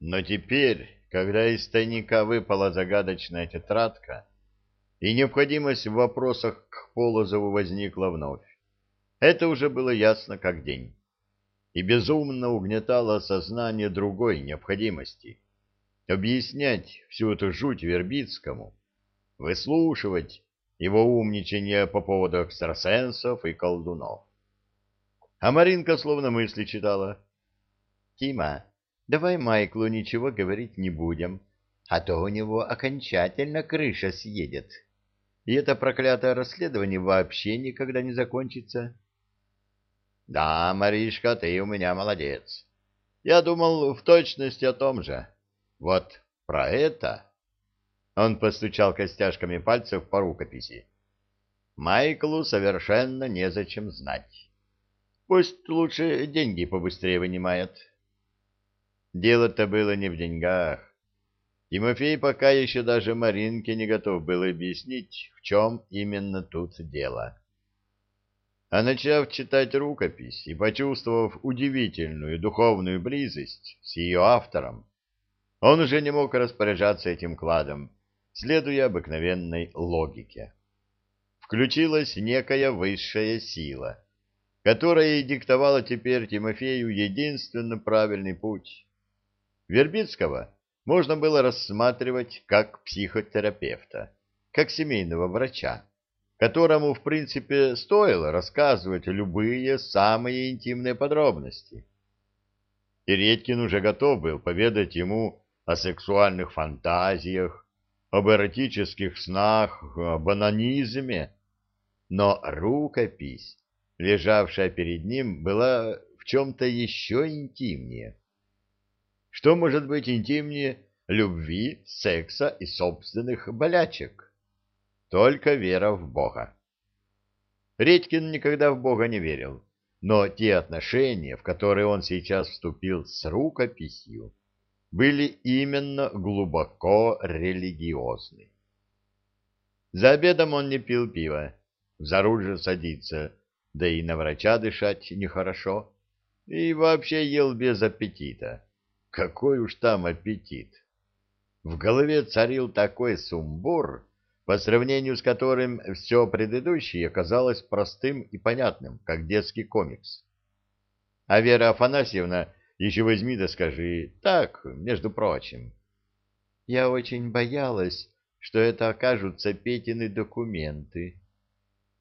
Но теперь, когда из тайника выпала загадочная тетрадка, и необходимость в вопросах к Полозову возникла вновь, это уже было ясно как день. И безумно угнетало сознание другой необходимости — объяснять всю эту жуть Вербицкому, выслушивать его умничание по поводу экстрасенсов и колдунов. А Маринка словно мысли читала. «Тима, давай Майклу ничего говорить не будем, а то у него окончательно крыша съедет. И это проклятое расследование вообще никогда не закончится». «Да, Маришка, ты у меня молодец. Я думал в точности о том же. Вот про это...» Он постучал костяшками пальцев по рукописи. «Майклу совершенно незачем знать». Пусть лучше деньги побыстрее вынимает. Дело-то было не в деньгах. Тимофей пока еще даже Маринке не готов был объяснить, в чем именно тут дело. А начав читать рукопись и почувствовав удивительную духовную близость с ее автором, он уже не мог распоряжаться этим кладом, следуя обыкновенной логике. Включилась некая высшая сила — которая диктовала теперь Тимофею единственно правильный путь. Вербицкого можно было рассматривать как психотерапевта, как семейного врача, которому, в принципе, стоило рассказывать любые самые интимные подробности. И Редькин уже готов был поведать ему о сексуальных фантазиях, об эротических снах, об анонизме, но рукопись лежавшая перед ним, была в чем-то еще интимнее. Что может быть интимнее любви, секса и собственных болячек? Только вера в Бога. Редькин никогда в Бога не верил, но те отношения, в которые он сейчас вступил с рукописью, были именно глубоко религиозны. За обедом он не пил пива, за руль же садится, да и на врача дышать нехорошо, и вообще ел без аппетита. Какой уж там аппетит! В голове царил такой сумбур, по сравнению с которым все предыдущее казалось простым и понятным, как детский комикс. А Вера Афанасьевна, еще возьми да скажи, так, между прочим. Я очень боялась, что это окажутся Петины документы.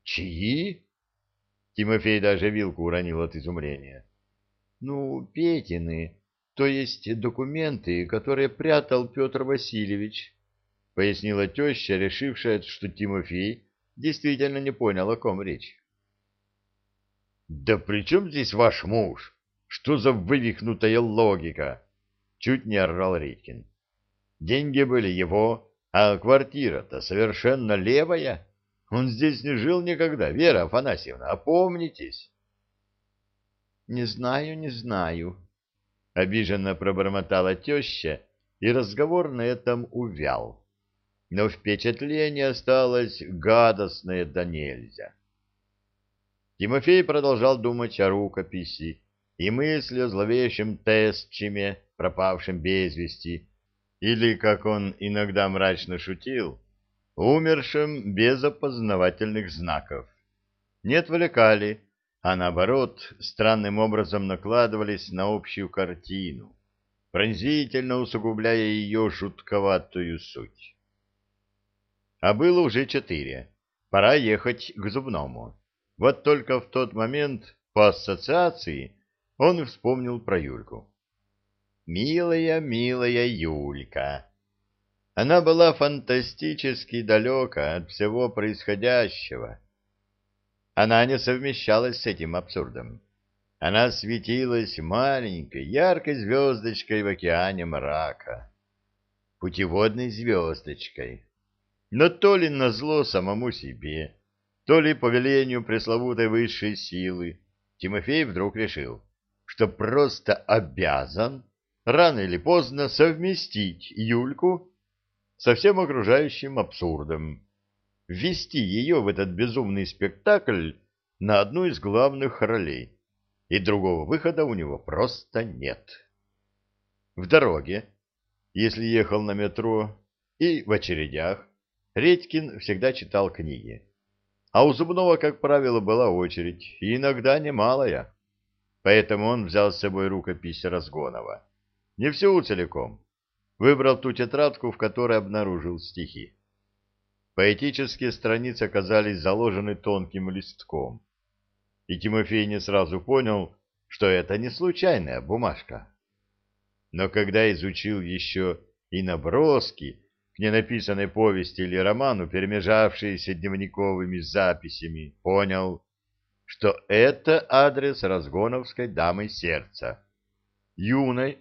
Чьи? Тимофей даже вилку уронил от изумления. — Ну, Петины, то есть документы, которые прятал Петр Васильевич, — пояснила теща, решившая, что Тимофей действительно не понял, о ком речь. — Да при чем здесь ваш муж? Что за вывихнутая логика? — чуть не орал Редькин. — Деньги были его, а квартира-то совершенно левая. — он здесь не жил никогда, Вера Афанасьевна, опомнитесь. Не знаю, не знаю, обиженно пробормотала теща, и разговор на этом увял. Но впечатление осталось гадостное да нельзя. Тимофей продолжал думать о рукописи и мысли о зловещем Тестчиме, пропавшем без вести, или, как он иногда мрачно шутил, умершим без опознавательных знаков. Не отвлекали, а наоборот, странным образом накладывались на общую картину, пронзительно усугубляя ее жутковатую суть. А было уже четыре. Пора ехать к зубному. Вот только в тот момент, по ассоциации, он вспомнил про Юльку. «Милая, милая Юлька!» Она была фантастически далека от всего происходящего. Она не совмещалась с этим абсурдом. Она светилась маленькой, яркой звездочкой в океане мрака. Путеводной звездочкой. Но то ли назло самому себе, то ли по велению пресловутой высшей силы, Тимофей вдруг решил, что просто обязан рано или поздно совместить Юльку со всем окружающим абсурдом, ввести ее в этот безумный спектакль на одну из главных ролей, и другого выхода у него просто нет. В дороге, если ехал на метро, и в очередях Редькин всегда читал книги. А у Зубного, как правило, была очередь, и иногда немалая. Поэтому он взял с собой рукопись Разгонова. Не всю целиком. Выбрал ту тетрадку, в которой обнаружил стихи. Поэтические страницы оказались заложены тонким листком. И Тимофей не сразу понял, что это не случайная бумажка. Но когда изучил еще и наброски к ненаписанной повести или роману, перемежавшиеся дневниковыми записями, понял, что это адрес разгоновской дамы сердца, юной,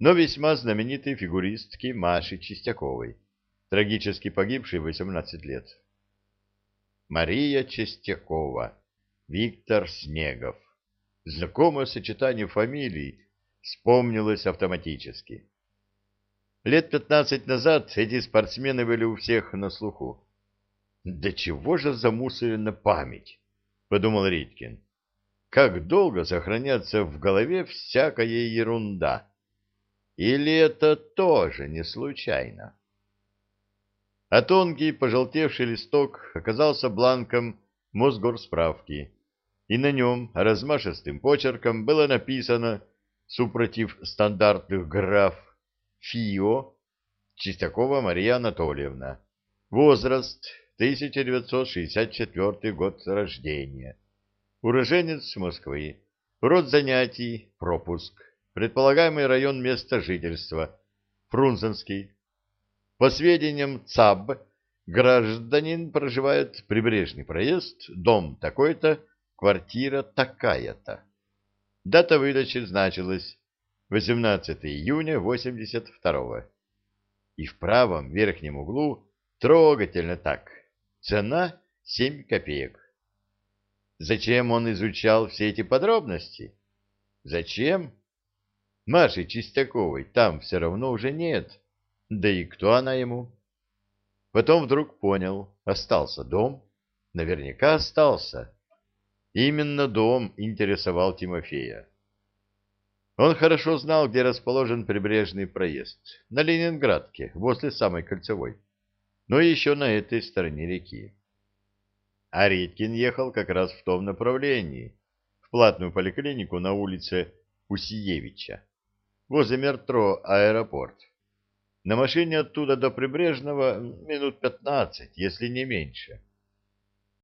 но весьма знаменитой фигуристки Маши Чистяковой, трагически погибшей в 18 лет. Мария Чистякова, Виктор Снегов. Знакомое сочетание фамилий вспомнилось автоматически. Лет пятнадцать назад эти спортсмены были у всех на слуху. «Да чего же замусорена память?» — подумал Риткин. «Как долго сохраняться в голове всякая ерунда? Или это тоже не случайно?» А тонкий пожелтевший листок оказался бланком Мосгорсправки, и на нем размашистым почерком было написано, супротив стандартных граф ФИО, Чистякова Мария Анатольевна, возраст 1964 год рождения, уроженец Москвы, род занятий, пропуск, предполагаемый район места жительства, Фрунзенский. По сведениям ЦАБ, гражданин проживает прибрежный проезд, дом такой-то, квартира такая-то. Дата выдачи значилась 18 июня 82 -го. И в правом верхнем углу трогательно так. Цена 7 копеек. Зачем он изучал все эти подробности? Зачем? Маши Чистяковой там все равно уже нет. Да и кто она ему? Потом вдруг понял, остался дом. Наверняка остался. Именно дом интересовал Тимофея. Он хорошо знал, где расположен прибрежный проезд, на Ленинградке, возле самой Кольцевой, но еще на этой стороне реки. А Риткин ехал как раз в том направлении, в платную поликлинику на улице Усиевича, возле метро «Аэропорт». На машине оттуда до Прибрежного минут пятнадцать, если не меньше.